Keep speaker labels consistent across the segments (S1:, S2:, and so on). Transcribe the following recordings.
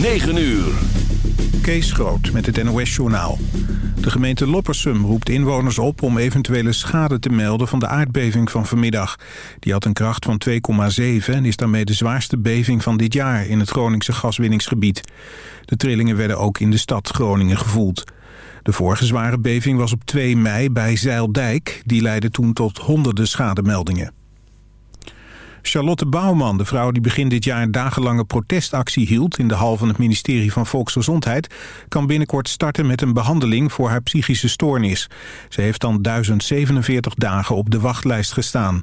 S1: 9 uur.
S2: Kees Groot met het NOS-journaal. De gemeente Loppersum roept inwoners op om eventuele schade te melden van de aardbeving van vanmiddag. Die had een kracht van 2,7 en is daarmee de zwaarste beving van dit jaar in het Groningse gaswinningsgebied. De trillingen werden ook in de stad Groningen gevoeld. De vorige zware beving was op 2 mei bij Zeildijk. Die leidde toen tot honderden schademeldingen. Charlotte Bouwman, de vrouw die begin dit jaar een dagenlange protestactie hield... in de hal van het ministerie van Volksgezondheid... kan binnenkort starten met een behandeling voor haar psychische stoornis. Ze heeft dan 1047 dagen op de wachtlijst gestaan.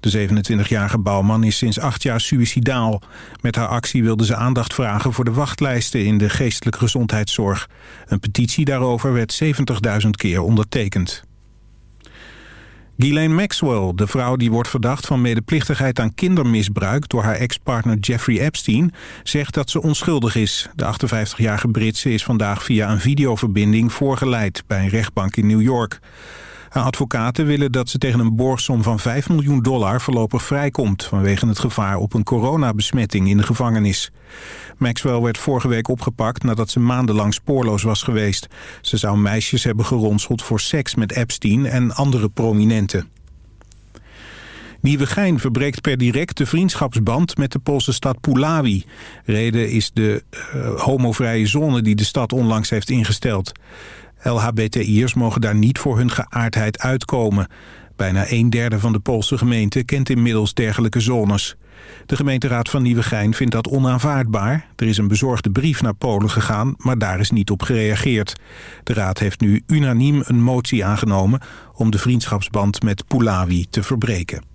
S2: De 27-jarige Bouwman is sinds acht jaar suïcidaal. Met haar actie wilde ze aandacht vragen voor de wachtlijsten in de geestelijke gezondheidszorg. Een petitie daarover werd 70.000 keer ondertekend. Ghislaine Maxwell, de vrouw die wordt verdacht van medeplichtigheid aan kindermisbruik door haar ex-partner Jeffrey Epstein, zegt dat ze onschuldig is. De 58-jarige Britse is vandaag via een videoverbinding voorgeleid bij een rechtbank in New York. Haar advocaten willen dat ze tegen een borgsom van 5 miljoen dollar voorlopig vrijkomt... vanwege het gevaar op een coronabesmetting in de gevangenis. Maxwell werd vorige week opgepakt nadat ze maandenlang spoorloos was geweest. Ze zou meisjes hebben geronseld voor seks met Epstein en andere prominenten. Nieuwegein verbreekt per direct de vriendschapsband met de Poolse stad Puławy. Reden is de uh, homovrije zone die de stad onlangs heeft ingesteld. LHBTI'ers mogen daar niet voor hun geaardheid uitkomen. Bijna een derde van de Poolse gemeente kent inmiddels dergelijke zones. De gemeenteraad van Nieuwegein vindt dat onaanvaardbaar. Er is een bezorgde brief naar Polen gegaan, maar daar is niet op gereageerd. De raad heeft nu unaniem een motie aangenomen... om de vriendschapsband met Puławy te verbreken.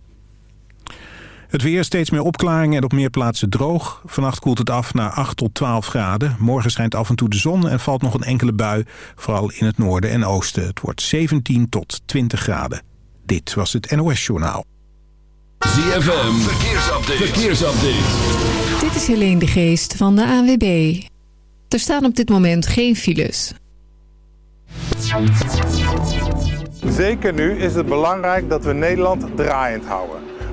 S2: Het weer steeds meer opklaringen en op meer plaatsen droog. Vannacht koelt het af naar 8 tot 12 graden. Morgen schijnt af en toe de zon en valt nog een enkele bui. Vooral in het noorden en oosten. Het wordt 17 tot 20 graden. Dit was het NOS Journaal.
S1: ZFM, verkeersupdate. verkeersupdate.
S3: Dit is Helene de Geest van de ANWB. Er staan op dit moment geen files.
S4: Zeker nu is het belangrijk dat we Nederland draaiend houden.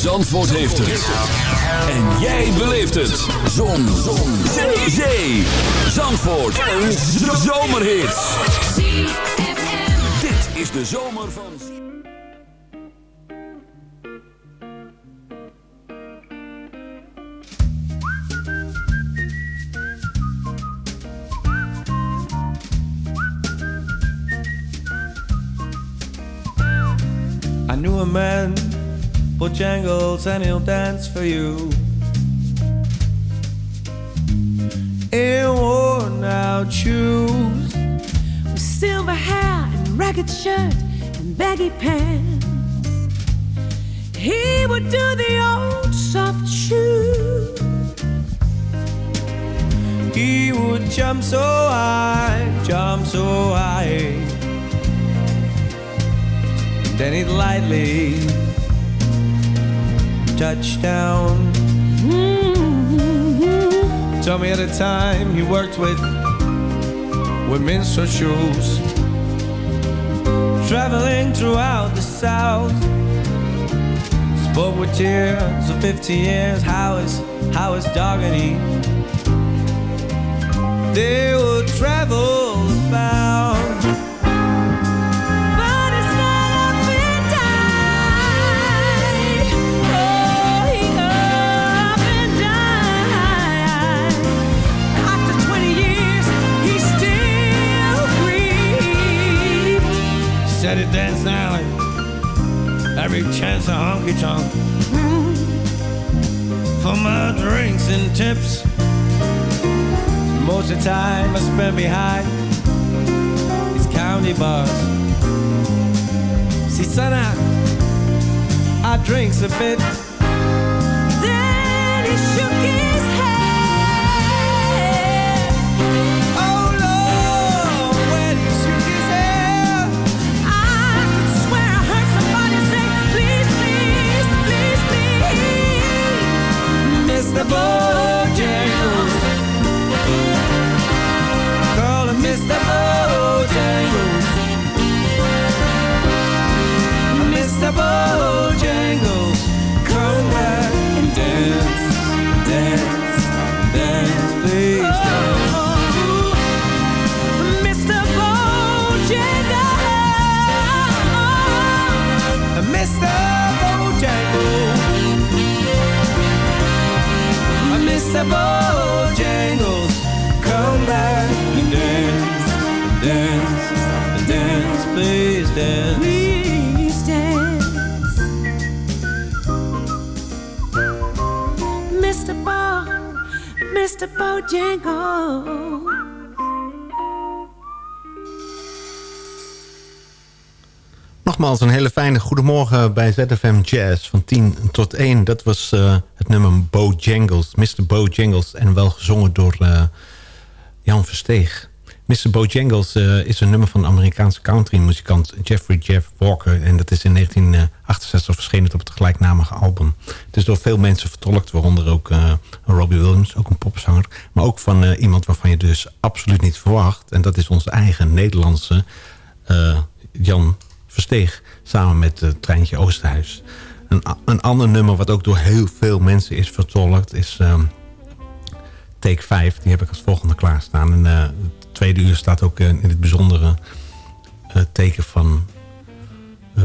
S1: Zandvoort heeft het. En jij beleeft het. Zon. Zon. Zee. Zee. Zandvoort. Een zomerhit. Dit is de zomer van...
S5: I knew a man Bojangles and he'll dance for you. In worn out shoes,
S6: with silver hair and ragged shirt and baggy pants. He would do the old soft shoe.
S5: He would jump so high, jump so high. Then he'd lightly touchdown. Mm-hmm. Told me at a time he worked with with minstrel shoes, traveling throughout the South. Spoke with tears of 50 years. How is how is Doggedy? They would travel about. Every chance a honky tonk hmm. for my drinks and tips. Most of the time I spend behind these county bars. See, son, I, I drinks a bit.
S6: Then he shook his
S7: Bojangles.
S8: call him Mr. Bojangles. Mr. miss Bojangles.
S9: Nogmaals een hele fijne goedemorgen bij ZFM Jazz van 10 tot 1. Dat was uh, het nummer Bojangles, Mr. Bojangles. En wel gezongen door uh, Jan Versteeg. Mr. Bojangles uh, is een nummer van Amerikaanse countrymuzikant Jeffrey Jeff Walker. En dat is in 1968 verschenen op het gelijknamige album. Het is door veel mensen vertolkt, waaronder ook Robbie Williams, ook een popzanger. Maar ook van iemand waarvan je dus absoluut niet verwacht. En dat is onze eigen Nederlandse Jan Versteeg. Samen met treintje Oosterhuis. Een, een ander nummer wat ook door heel veel mensen is vertolkt is um, Take 5. Die heb ik als volgende klaarstaan. En tweede uur staat ook uh, in het bijzondere uh, teken van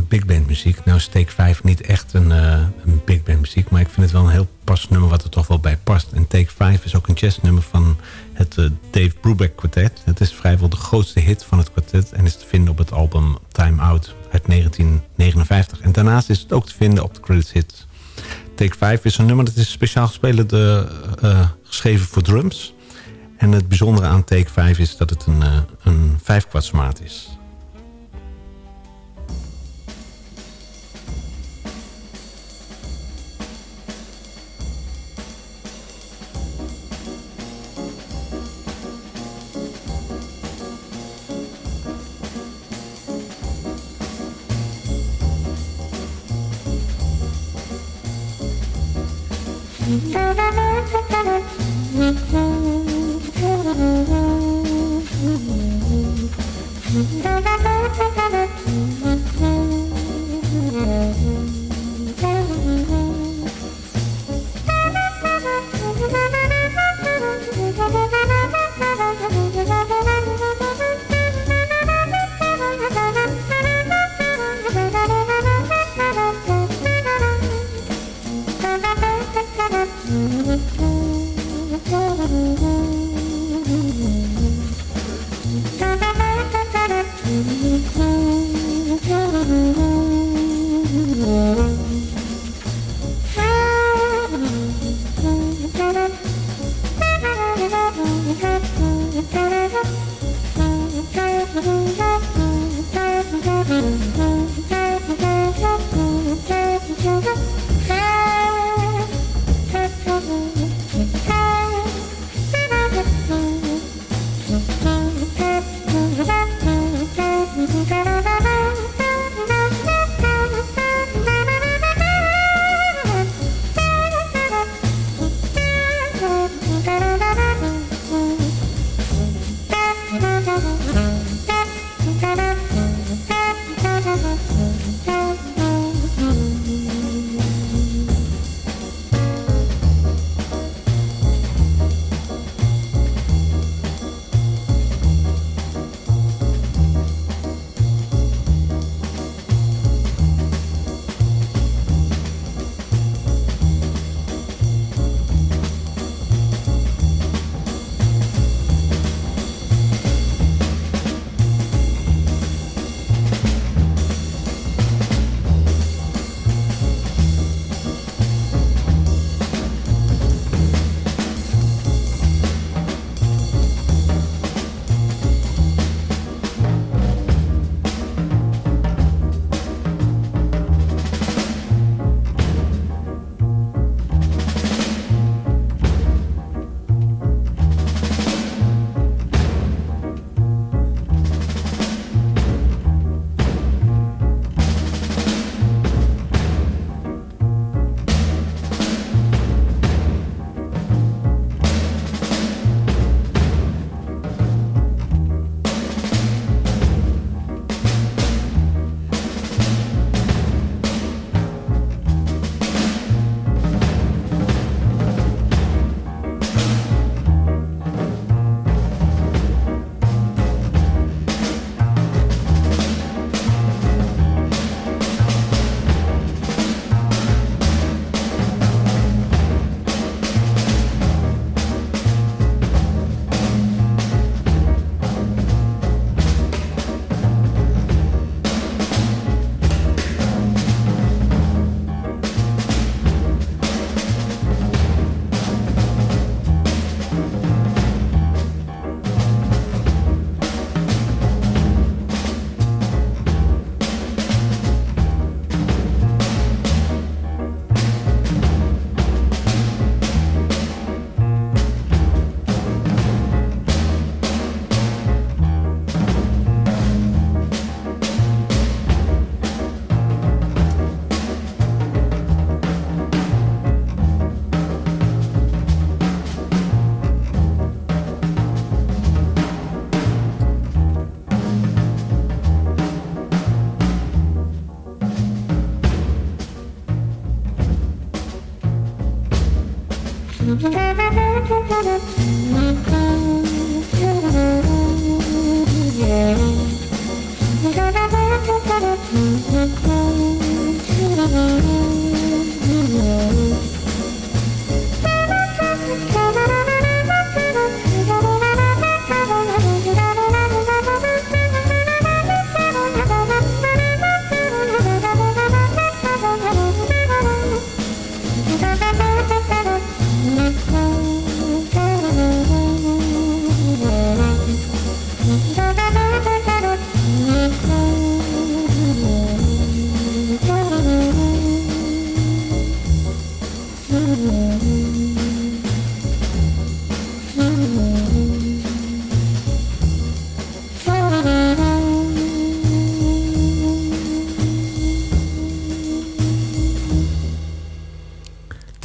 S9: big band muziek. Nou is Take 5 niet echt een, een, big band muziek. Maar ik vind het wel een heel pas nummer wat er toch wel bij past. En Take 5 is ook een jazznummer van het Dave Brubeck Quartet. Het is vrijwel de grootste hit van het kwartet. En is te vinden op het album Time Out uit 1959. En daarnaast is het ook te vinden op de credits hits. Take 5 is een nummer dat is speciaal gespeeld, geschreven voor drums. En het bijzondere aan take 5 is dat het een, eh, een 5 kwartsmaat is. Mm-hmm.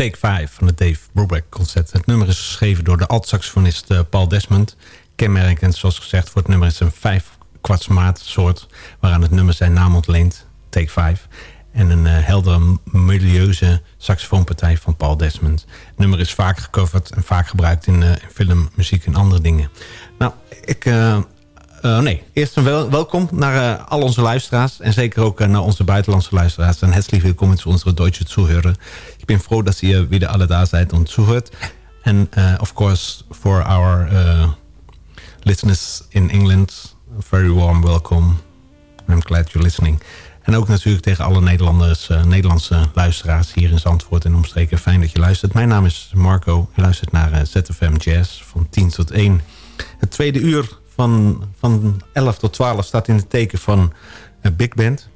S9: Take 5 van het Dave Brubeck concert. Het nummer is geschreven door de alt-saxofonist eh, Paul Desmond. Kenmerkend, zoals gezegd, voor het nummer is een vijf kwartsmaat soort... waaraan het nummer zijn naam ontleent, Take 5. En een uh, heldere, melodieuze saxofoonpartij van Paul Desmond. Het nummer is vaak gecoverd en vaak gebruikt in, uh, film, muziek en andere dingen. Nou, ik... nee, eerst een wel welkom naar uh, al onze luisteraars. En zeker ook uh, naar onze buitenlandse luisteraars. En herzlich willkommen zu unsere deutsche Zuhörer. Ik ben froh dass ihr wieder alle da seid und zuhört. And of course, for our listeners in England, very warm welcome. I'm glad you're listening. En ook natuurlijk tegen alle Nederlanders, Nederlandse luisteraars hier in Zandvoort en omstreken. Fijn dat je luistert. Mijn naam is Marco. Je luistert naar ZFM Jazz van 10 tot 1. Het tweede uur van, van 11 tot 12 staat in het teken van een big band.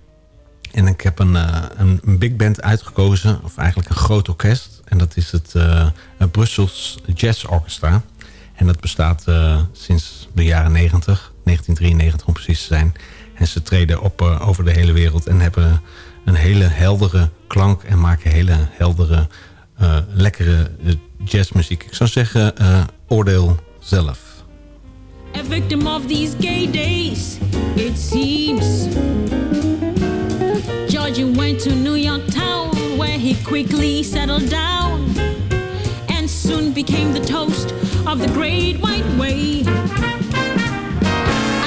S9: En ik heb een, uh, een, een, big band uitgekozen, of eigenlijk een groot orkest. En dat is het uh, Brussels Jazz Orchestra. En dat bestaat uh, sinds de jaren 90, 1993 om precies te zijn. En ze treden op over de hele wereld en hebben een hele heldere klank... en maken hele heldere, lekkere jazzmuziek. Ik zou zeggen, oordeel zelf.
S10: A victim of these gay days, it seems. Georgie went to New York town where he quickly settled down and soon became the toast of the great white way.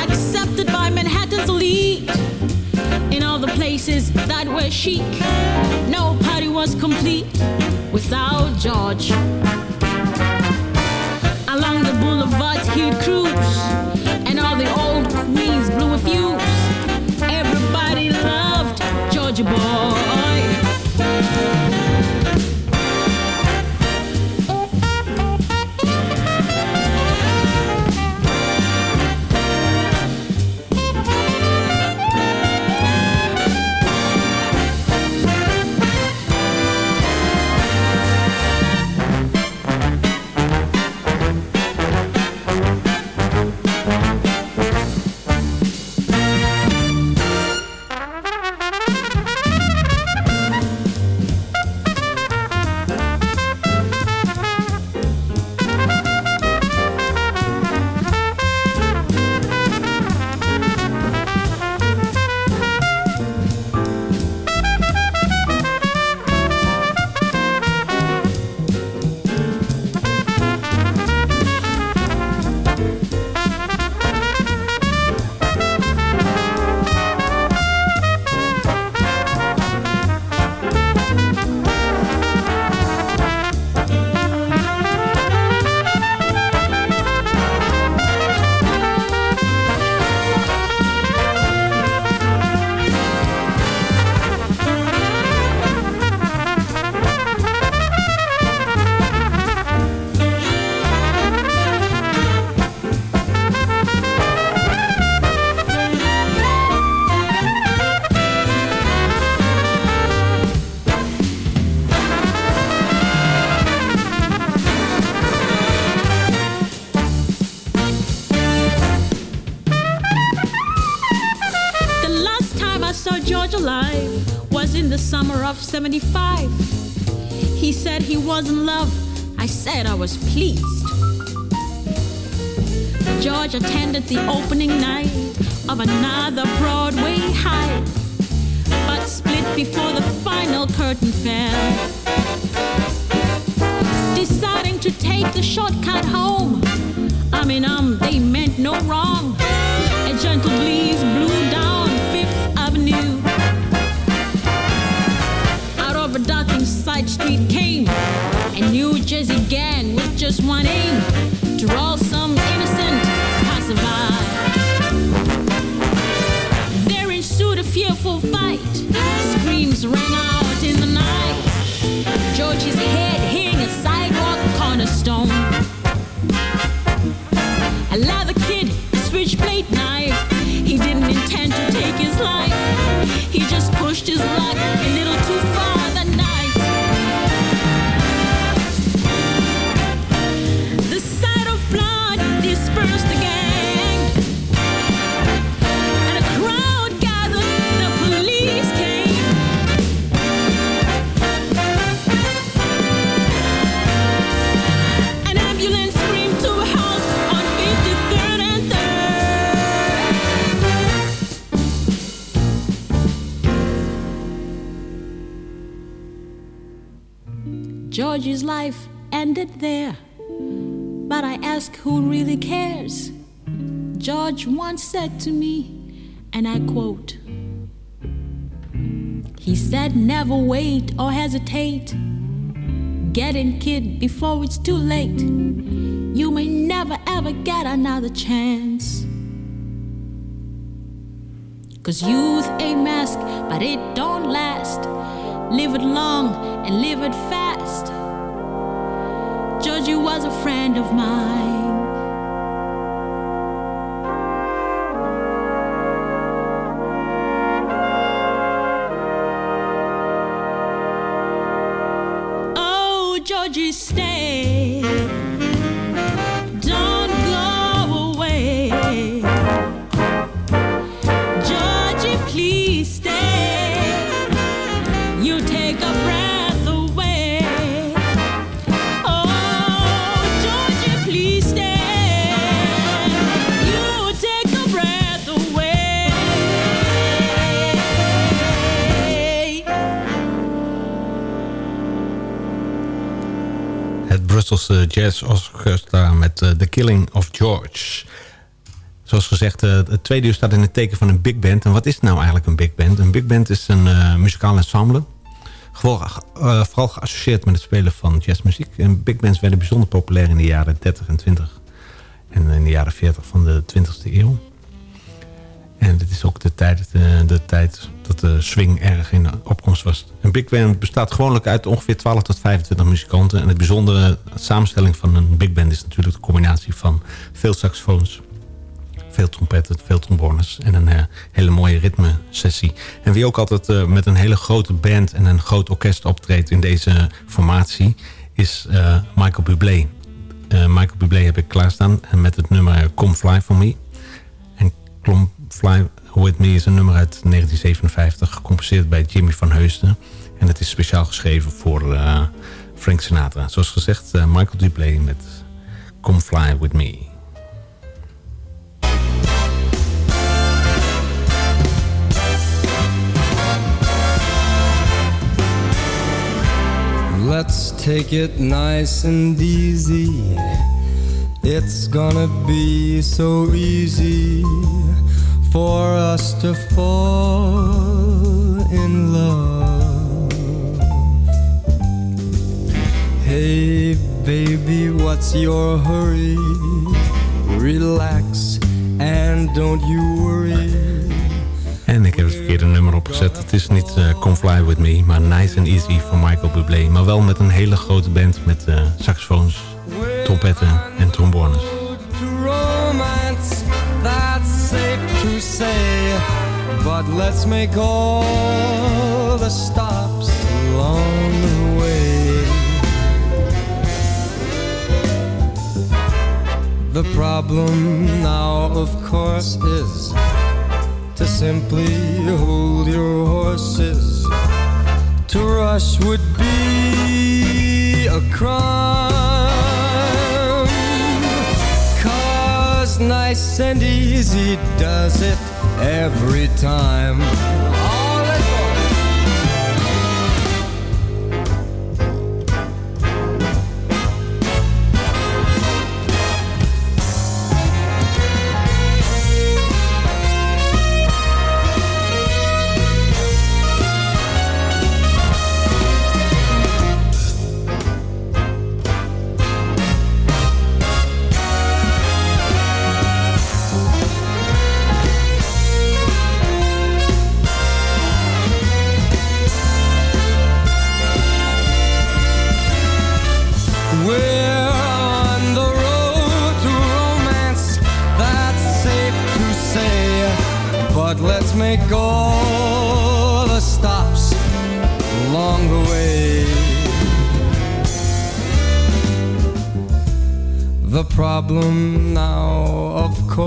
S10: Accepted by Manhattan's elite in all the places that were chic. No party was complete without George. Along the boulevards he'd cruise, and all the old queens blew a fuse. Everybody loved Georgia Boy. 75. He said he was in love. I said I was pleased. George attended the opening night of another Broadway high, but split before the final curtain fell. deciding to take the shortcut home. I mean, um, they meant no wrong. A gentle breeze blew down street came a New Jersey gang with just one aim to roll life ended there. But I ask who really cares? George once said to me, and I quote He said, Never wait or hesitate. Get in, kid, before it's too late. You may never ever get another chance. Cause youth a mask, but it don't last. Live it long and live it fast. Georgie was a friend of mine.
S9: Jazz Orchestra met eh, The Killing of George. Zoals gezegd, eh, het tweede uur staat in het teken van een big band. En wat is nou eigenlijk een big band? Een big band is een eh, muzikaal ensemble. Vooral geassocieerd met het spelen van jazzmuziek. En big bands werden bijzonder populair in de jaren 30 en 20. En in de jaren 40 van de 20e eeuw. En dit is ook de tijd, de tijd dat de swing erg in opkomst was. Een big band bestaat gewoonlijk uit ongeveer 12 tot 25 muzikanten. En het bijzondere samenstelling van een big band is natuurlijk de combinatie van veel saxofoons, veel trompetten, veel trombones en een eh, hele mooie ritmesessie. En wie ook altijd eh, met een hele grote band en een groot orkest optreedt in deze formatie is eh, Michael Bublé. Eh, Michael Bublé heb ik klaarstaan met het nummer Come Fly For Me. En Come Fly With Me is een nummer uit 1957, gecomposeerd bij Jimmy van Heusden. En het is speciaal geschreven voor eh, Frank Sinatra. Zoals gezegd, eh, Michael Bublé met Come Fly With Me.
S11: Let's take it nice and easy. It's gonna be so easy for us to fall in love. Hey, baby, what's your hurry? Relax and don't you worry.
S9: En ik heb het verkeerde nummer opgezet. Het is niet Come Fly With Me, maar Nice and Easy van Michael Bublé. Maar wel met een hele grote band met eh, saxofoons, trompetten en trombones.
S11: But let's make all the stops along the way. The problem now, of course, is to simply hold your horses. To rush would be a crime. Cause nice and easy does it every time.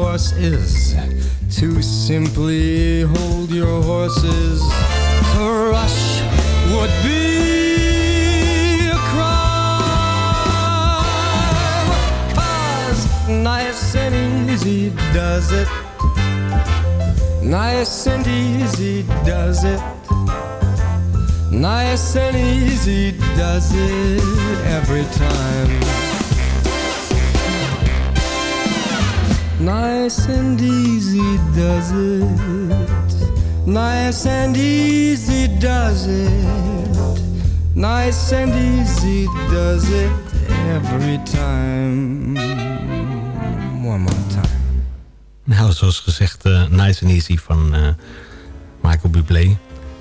S11: Course, is to simply hold your horses. To rush would be a crime. Cause nice and easy does it. Nice and easy does it. Nice and easy does it every time. Nice and easy does it. Nice and easy does it. Nice and easy does it every time. One more time.
S9: Nou, zoals gezegd, uh, Nice and Easy van uh, Michael Bublé.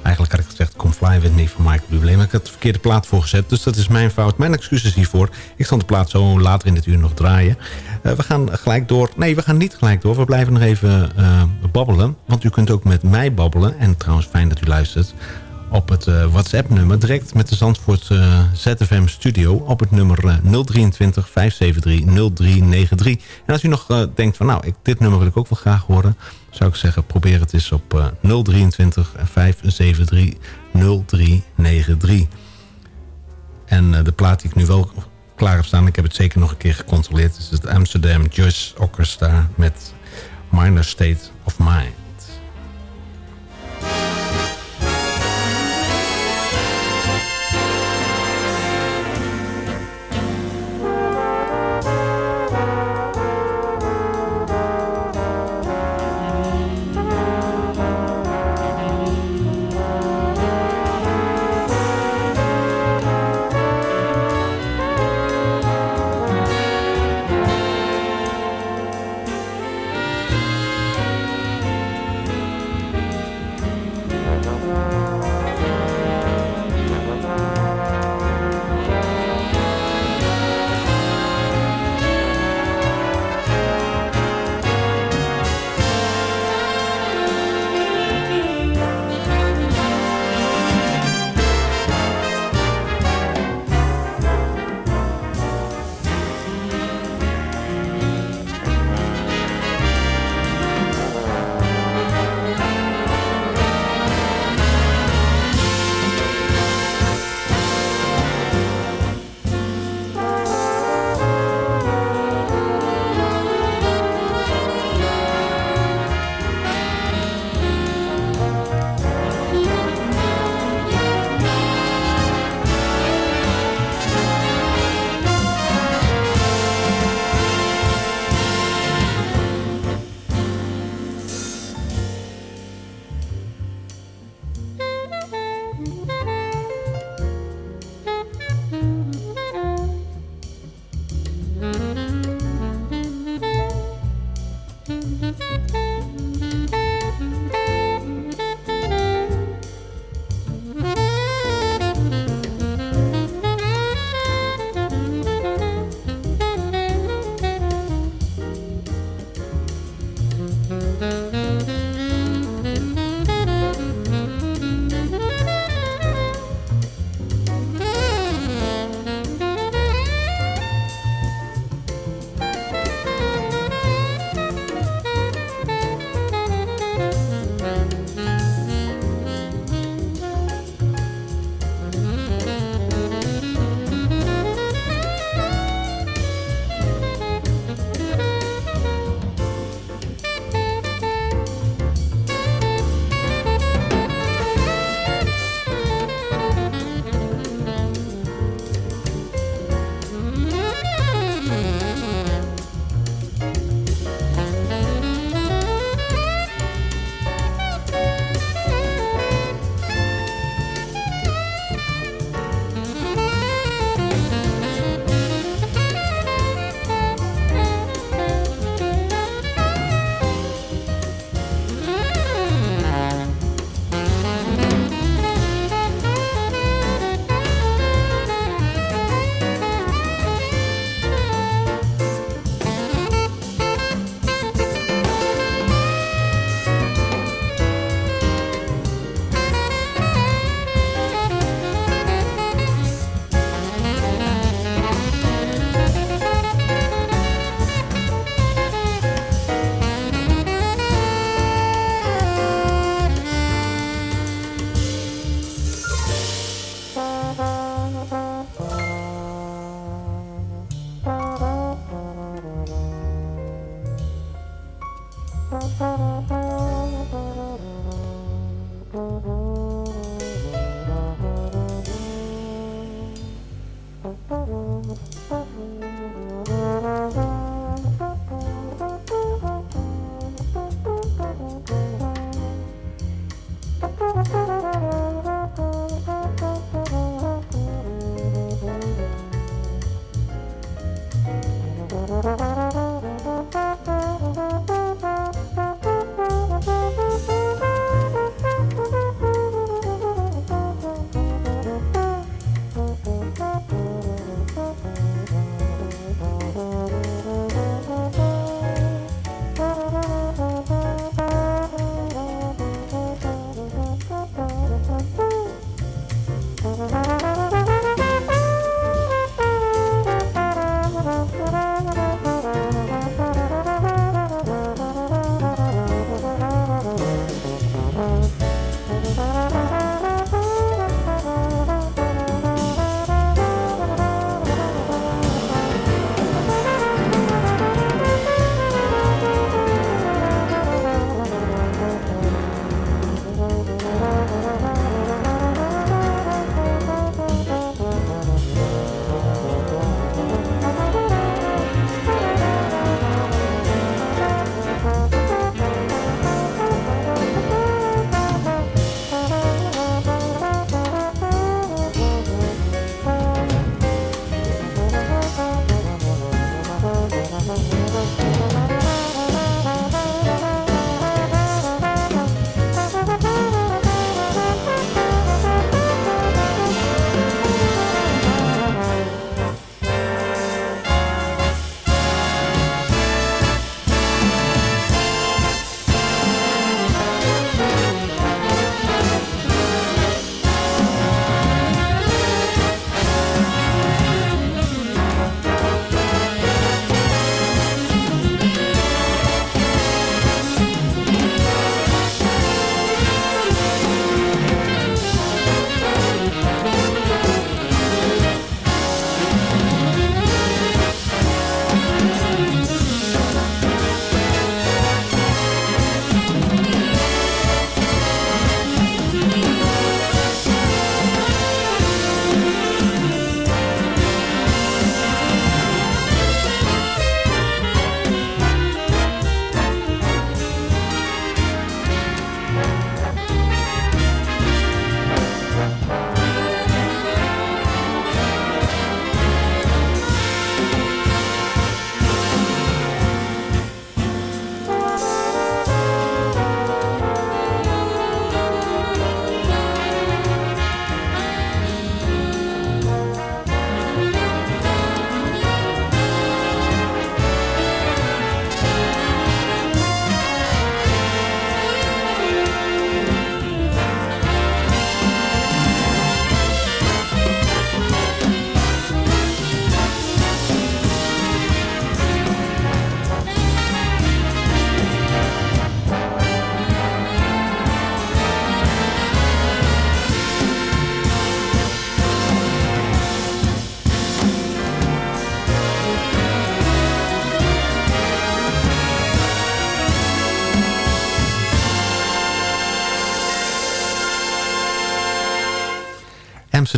S9: Eigenlijk had ik gezegd Come Fly With Me van Michael Bublé. Maar ik had de verkeerde plaat voorgezet. Dus dat is mijn fout. Mijn excuses hiervoor. Ik zal de plaat zo later in dit uur nog draaien. Uh, we gaan gelijk door. Nee, we gaan niet gelijk door. We blijven nog even uh, babbelen. Want u kunt ook met mij babbelen. En trouwens fijn dat u luistert. Op het uh, WhatsApp-nummer. Direct met de Zandvoort ZFM Studio. Op het nummer 023 573 0393. En als u nog denkt van nou, ik, dit nummer wil ik ook wel graag horen zou ik zeggen, probeer het eens op uh, 023 573 0393. En uh, de plaat die ik nu wel klaar heb staan, ik heb het zeker nog een keer gecontroleerd, is het Amsterdam Jazz Orchestra met Minor State of Mind.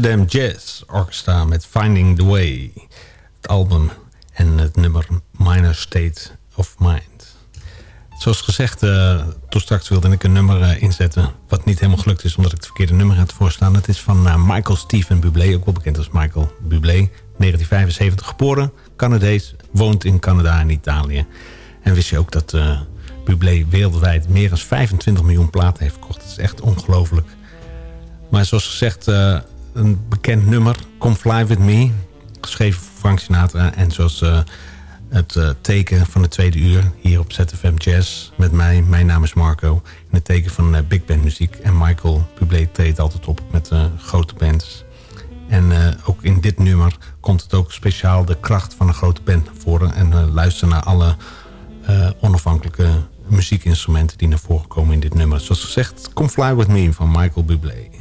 S9: Amsterdam Jazz Orchestra met Finding the Way. Het album en het nummer Minor State of Mind. Zoals gezegd, uh, toen straks wilde ik een nummer uh, inzetten... wat niet helemaal gelukt is omdat ik het verkeerde nummer had voorstaan. Het is van uh, Michael Stephen Bublé, ook wel bekend als Michael Bublé. 1975 geboren, Canadees, woont in Canada en Italië. En wist je ook dat Bublé wereldwijd meer dan 25 miljoen platen heeft verkocht. Dat is echt ongelooflijk. Maar zoals gezegd, een bekend nummer, Come Fly With Me. Geschreven voor Frank Sinatra. En zoals uh, het uh, teken van de tweede uur hier op ZFM Jazz met mij. Mijn naam is Marco. In het teken van uh, big band muziek. En Michael Bublé treedt altijd op met grote bands. En ook in dit nummer komt het ook speciaal de kracht van een grote band naar voren. En luister naar alle onafhankelijke muziekinstrumenten die naar voren komen in dit nummer. Zoals gezegd, Come Fly With Me van Michael Bublé.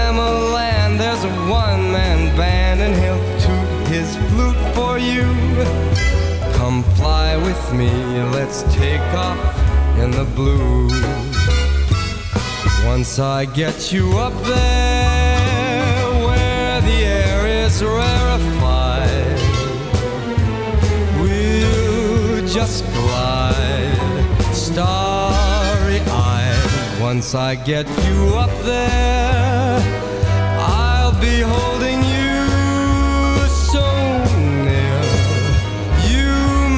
S11: one man band, and he'll toot his flute for you. Come fly with me, let's take off in the blue. Once I get you up there where the air is rarefied, we'll just glide starry eyed. Once I get you up there, be holding you so near. You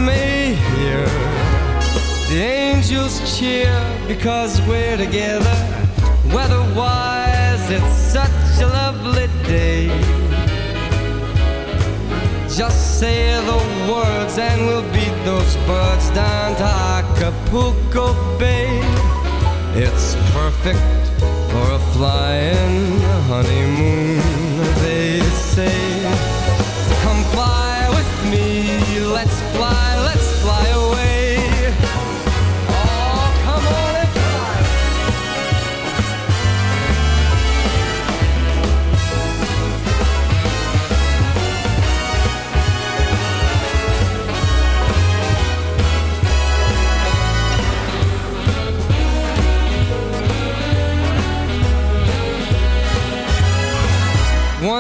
S11: may hear the angels cheer because we're together. Weatherwise, it's such a lovely day. Just say the words and we'll beat those birds down to Acapulco Bay. It's perfect for a flying honeymoon, they say.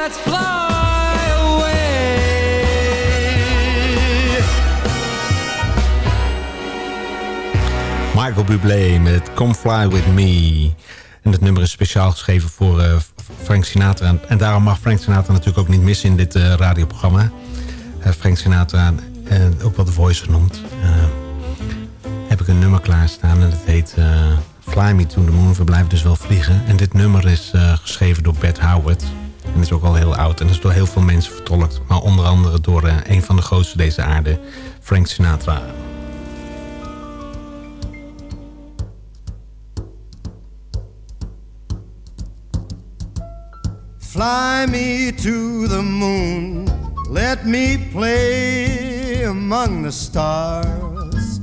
S11: let's fly away.
S9: Michael Bublé met Come Fly With Me. En het nummer is speciaal geschreven voor eh, Frank Sinatra. En, daarom mag Frank Sinatra natuurlijk ook niet missen in dit eh, radioprogramma. Eh, Frank Sinatra, ook wel The Voice genoemd. heb ik een nummer klaarstaan en dat heet Fly Me To The Moon. We blijven dus wel vliegen. En dit nummer is geschreven door Bert Howard. En is ook al heel oud en is door heel veel mensen vertolkt. Maar onder andere door eh, een van de grootste deze aarde, Frank Sinatra.
S12: Fly me to the moon, let me play among the stars,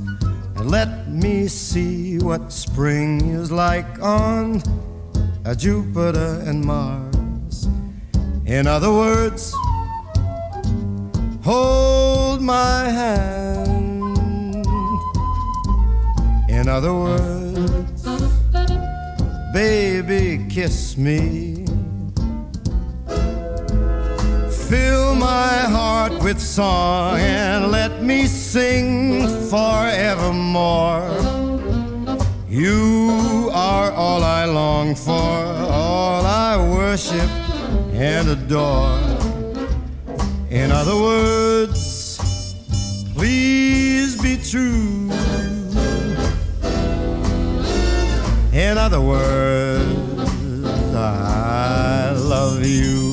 S12: and let me see what spring is like on Jupiter and Mars. In other words, hold my hand. In other words, baby, kiss me. Fill my heart with song and let me sing forevermore. You are all I long for, all I worship and adore. In other words, please be true. In other words, I love you.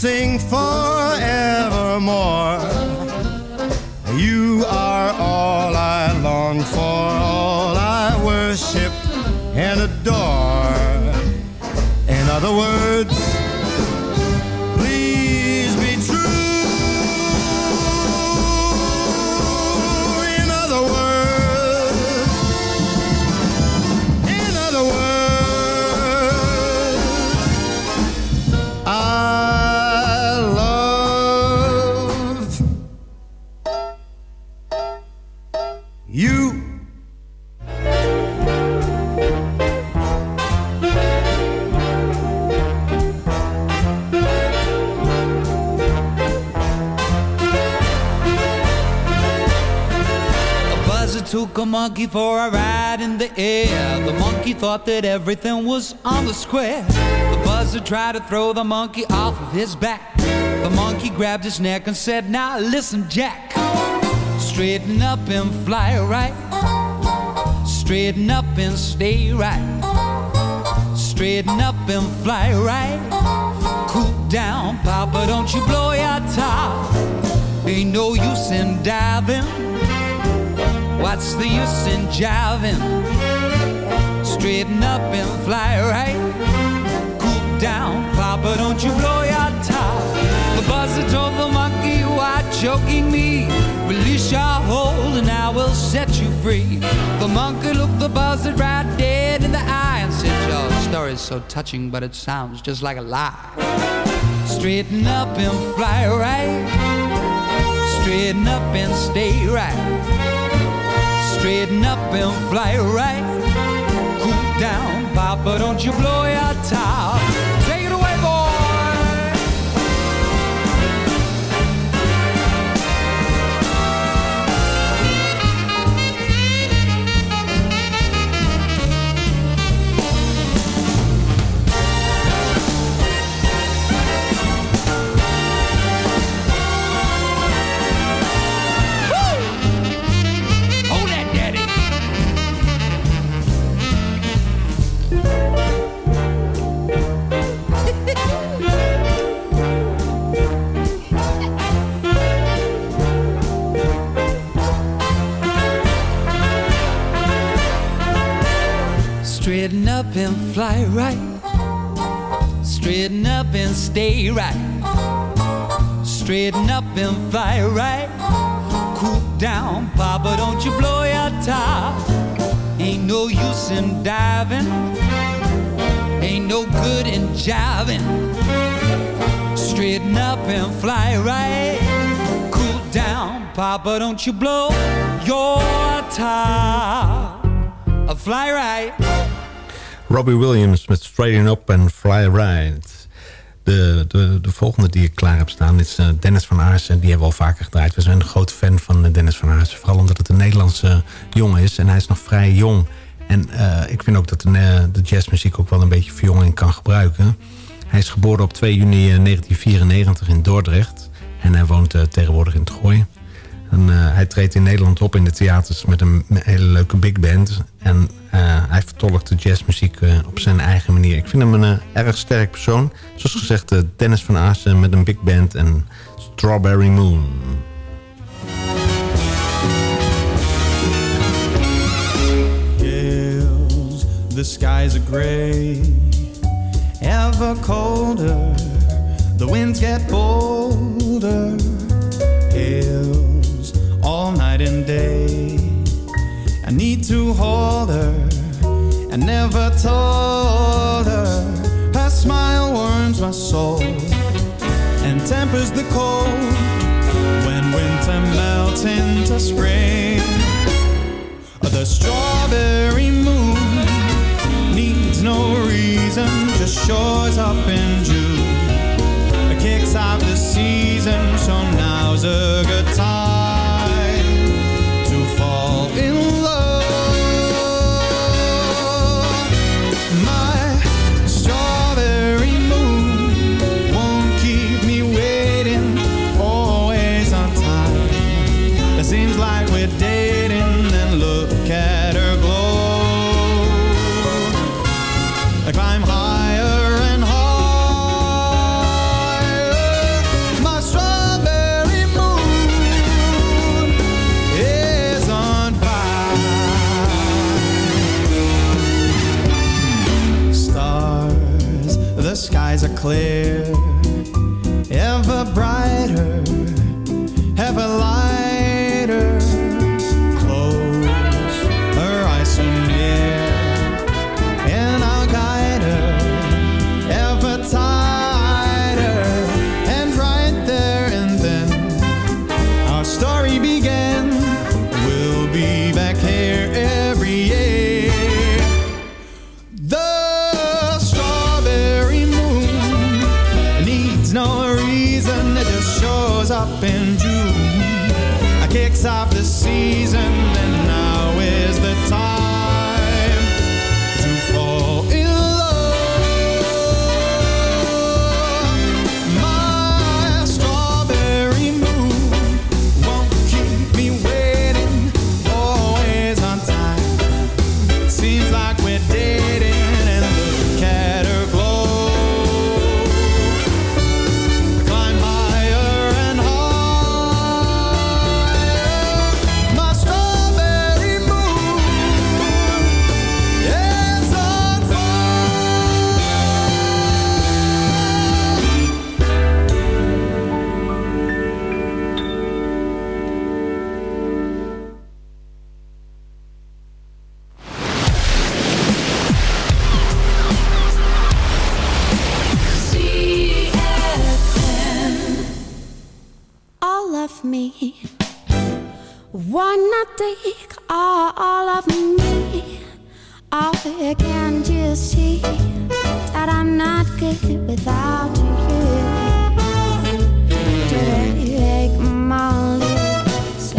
S12: Sing forevermore. For
S7: a ride in the air. The monkey thought that everything was on the square. The buzzer tried to throw the monkey off of his back. The monkey grabbed his neck and said, Now listen, Jack. Straighten up and fly right. Straighten up and stay right. Straighten up and fly right. Cool down, Papa, don't you blow your top. Ain't no use in diving. What's the use in jiving? Straighten up and fly right. Cool down, Papa, don't you blow your top. The buzzer told the monkey, are choking me. Release your hold and I will set you free. The monkey looked the buzzard right dead in the eye and said, Your story's so touching, but it sounds just like a lie. Straighten up and fly right. Straighten up and stay right. Straighten up and fly right. Cool down, Papa, don't you blow your top. And fly right. Straighten up and stay right. Straighten up and fly right. Cool down, Papa, don't you blow your top. Ain't no use in diving. Ain't no good in jiving. Straighten up and fly right. Cool down, Papa, don't you blow your top. A fly right.
S9: Robbie Williams met Straighten Up and Fly Right. De, de, de volgende die ik klaar heb staan is eh, Dennis van Aarsen. Die hebben we al vaker gedraaid. We zijn een groot fan van eh, Dennis van Aarsen. Vooral omdat het een Nederlandse jongen is. En hij is nog vrij jong. En eh, ik vind ook dat de, eh, de jazzmuziek ook wel een beetje verjonging kan gebruiken. Hij is geboren op 2 juni eh, 1994 in Dordrecht. En hij woont eh, tegenwoordig in Gooi. En, eh, hij treedt in Nederland op in de theaters met een hele leuke big band. En eh, hij vertolkt de jazzmuziek eh, op zijn eigen manier. Ik vind hem een erg sterk persoon. Zoals gezegd, Dennis van Aassen met een big band en Strawberry Moon.
S13: The skies are gray, ever colder. The winds get bolder. All night and day. I need to hold her. I never told her. Her smile warms my soul and tempers the cold when winter melts into spring. The strawberry moon needs no reason, just shows up in June. It kicks off the season, so now's a good time clear.
S8: Can't you see that I'm not good without you? Take my lips,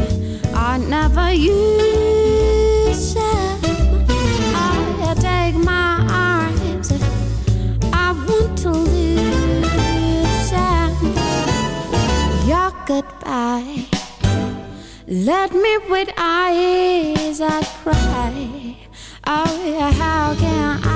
S8: I never use them. I take my arms, I want to lose them. Your goodbye, let me with eyes I cry how can I?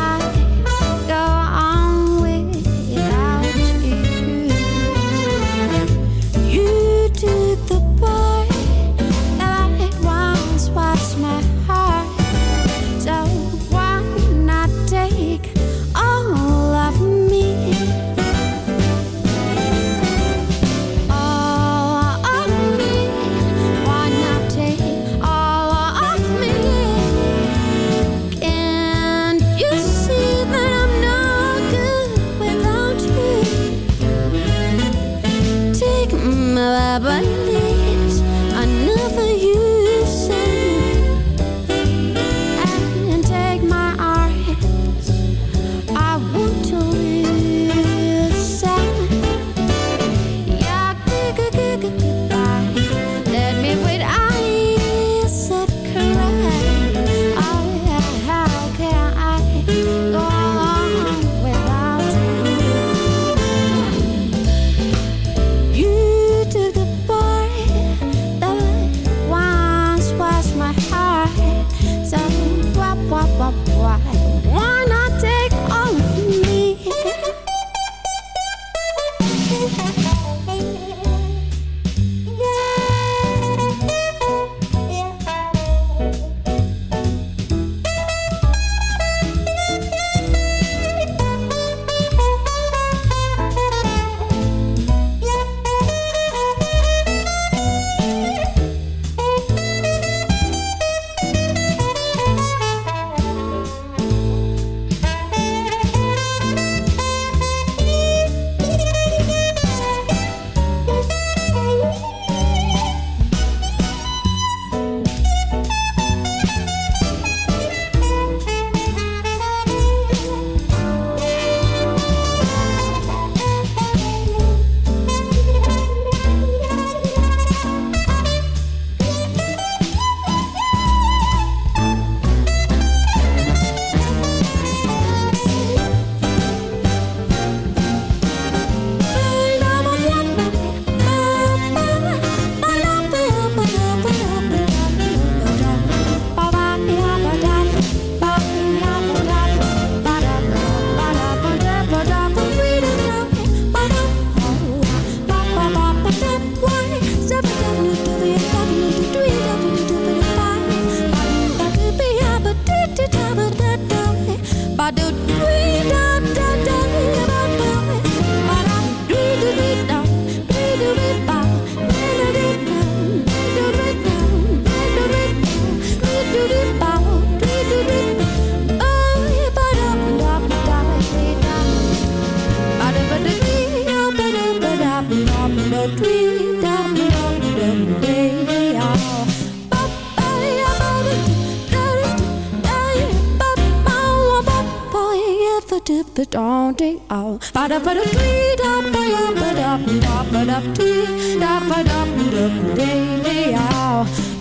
S8: All day out. Ba da ba da dee da ba ya ba da ba ba da dee da ba da ba da.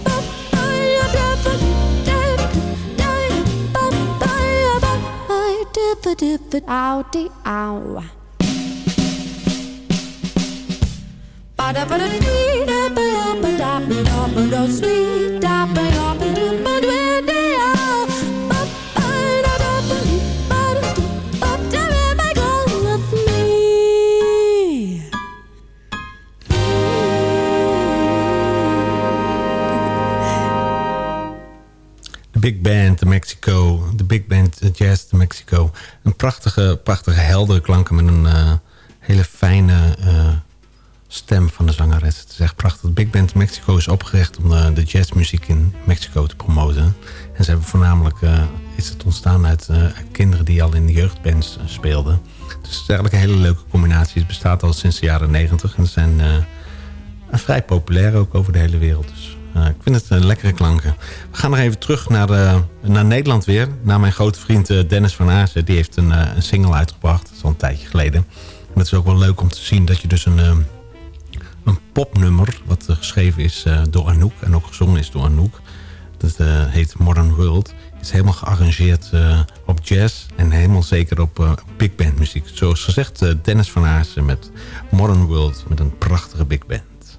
S8: Ba da da da dip it dip it out out. Ba da ba da dee da ba ya da ba da ba da sweet da ba ya ba da ba da
S9: Band de Mexico. De Big Band de Jazz de Mexico. Een prachtige, prachtige heldere klanken met een eh, hele fijne eh, stem van de zangeres. Het is echt prachtig. De Big Band Mexico is opgericht om eh, de jazzmuziek in Mexico te promoten. En ze hebben voornamelijk, is het ontstaan uit, kinderen die al in de jeugdbands speelden. Dus het is eigenlijk een hele leuke combinatie. Het bestaat al sinds de jaren negentig. En ze zijn vrij populair ook over de hele wereld. Dus eh, ik vind het een lekkere klanken. We gaan nog even terug naar, eh, naar Nederland weer. Naar mijn grote vriend eh, Dennis van Azen. Die heeft een, een single uitgebracht. Dat is al een tijdje geleden. En het is ook wel leuk om te zien dat je dus een, een popnummer... wat geschreven is door Anouk en ook gezongen is door Anouk. Dat heet Modern World. is helemaal gearrangeerd op jazz en helemaal zeker op big band muziek. Zoals gezegd, Dennis van Aarsen met Modern World met een prachtige big band.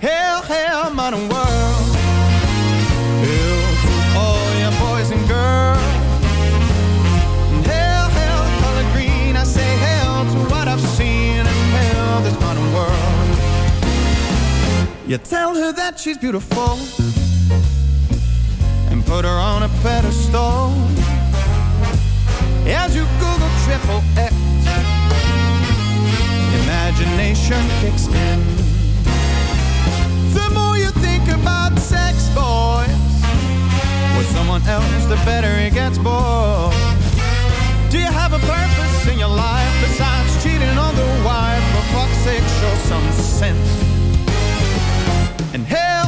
S13: Hell, hell, modern world. Hell to all your boys and girls. Hell, hell, the color green. I say hell to what I've seen, and hell, this modern world. You tell her that she's beautiful, and put her on a pedestal. As you Google triple X, imagination kicks in. The more you think about sex, boys, with someone else, the better it gets, boy. Do you have a purpose in your life besides cheating on the wife? For fuck's sake, show some sense. And hell,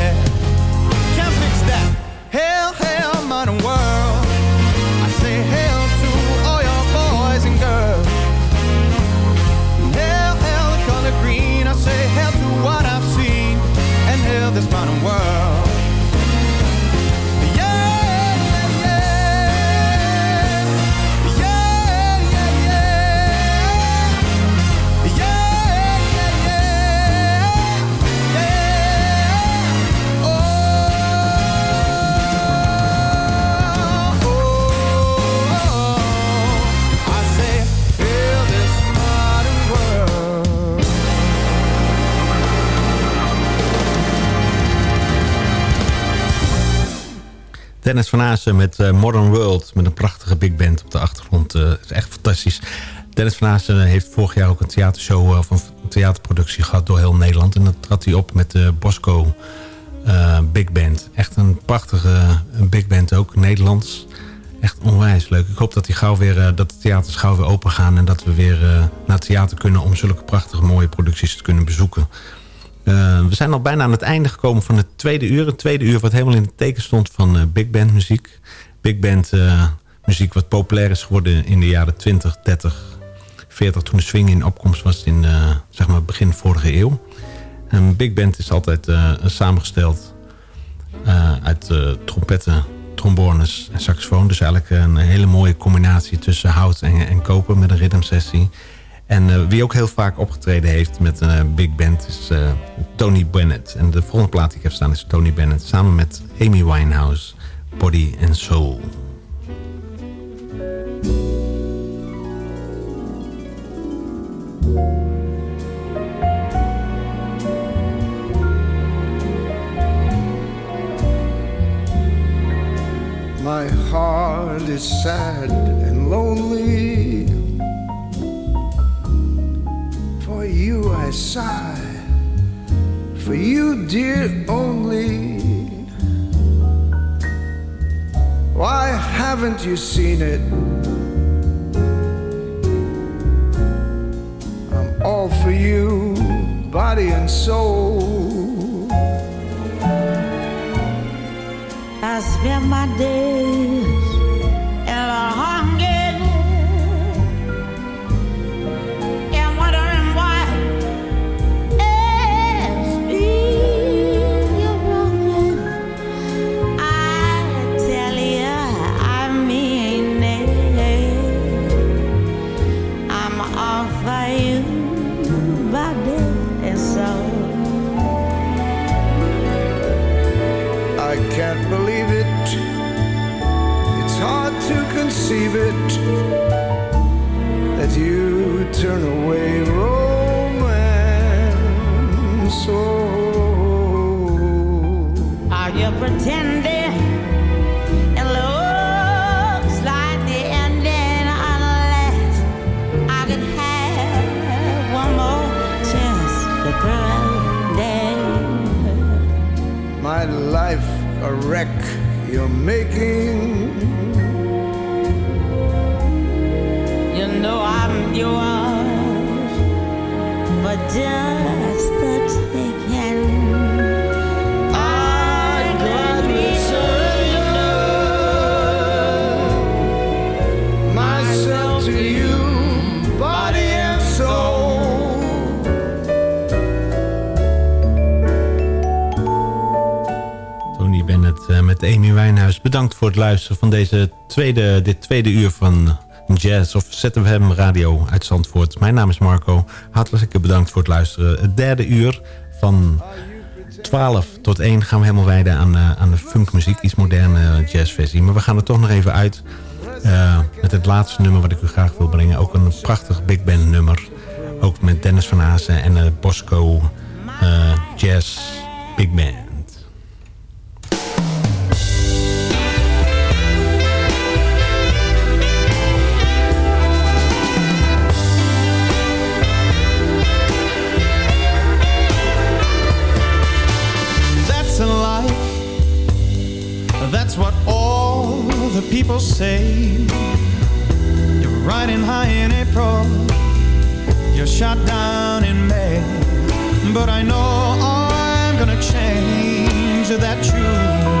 S9: Dennis van Azen met eh, Modern World. Met een prachtige big band op de achtergrond. Eh, is echt fantastisch. Dennis van Aassen heeft vorig jaar ook een theatershow of een theaterproductie gehad door heel Nederland. En dat trad hij op met de Bosco Big Band. Echt een prachtige big band ook, Nederlands. Echt onwijs leuk. Ik hoop dat, die gauw weer, dat de theaters gauw weer open gaan. En dat we weer naar het theater kunnen om zulke prachtige mooie producties te kunnen bezoeken. We zijn al bijna aan het einde gekomen van het tweede uur. Het tweede uur wat helemaal in het teken stond van big band muziek. Big band muziek wat populair is geworden in de jaren 20, 30, 40... toen de swing in opkomst was in uh, zeg maar begin vorige eeuw. Een big band is altijd uh, samengesteld uh, uit trompetten, trombones en saxofoon. Dus eigenlijk een hele mooie combinatie tussen hout en, en koper met een rhythmsessie. En wie ook heel vaak opgetreden heeft met een big band is Tony Bennett. En de volgende plaat die ik heb staan is Tony Bennett samen met Amy Winehouse, Body and Soul.
S14: My heart is sad and lonely. For you I sigh, for you, dear, only. Why haven't you seen it? I'm all for you, body and soul.
S15: I spend my days a
S14: wreck you're making.
S15: You know I'm yours for just the taking.
S9: Amy Wijnhuis. Bedankt voor het luisteren van deze tweede, dit tweede uur van Jazz of ZFM Radio uit Zandvoort. Mijn naam is Marco. Hartelijk bedankt voor het luisteren. Het derde uur van 12 tot 1 gaan we helemaal wijden aan, uh, aan de funkmuziek. Iets moderne jazzversie. Maar we gaan er toch nog even uit uh, met het laatste nummer wat ik u graag wil brengen. Ook een prachtig big band nummer. Ook met Dennis van Azen en uh, Bosco Jazz Big Band.
S13: That's what all the people say. You're riding high in April, you're shot down in May. But I know I'm gonna change that tune.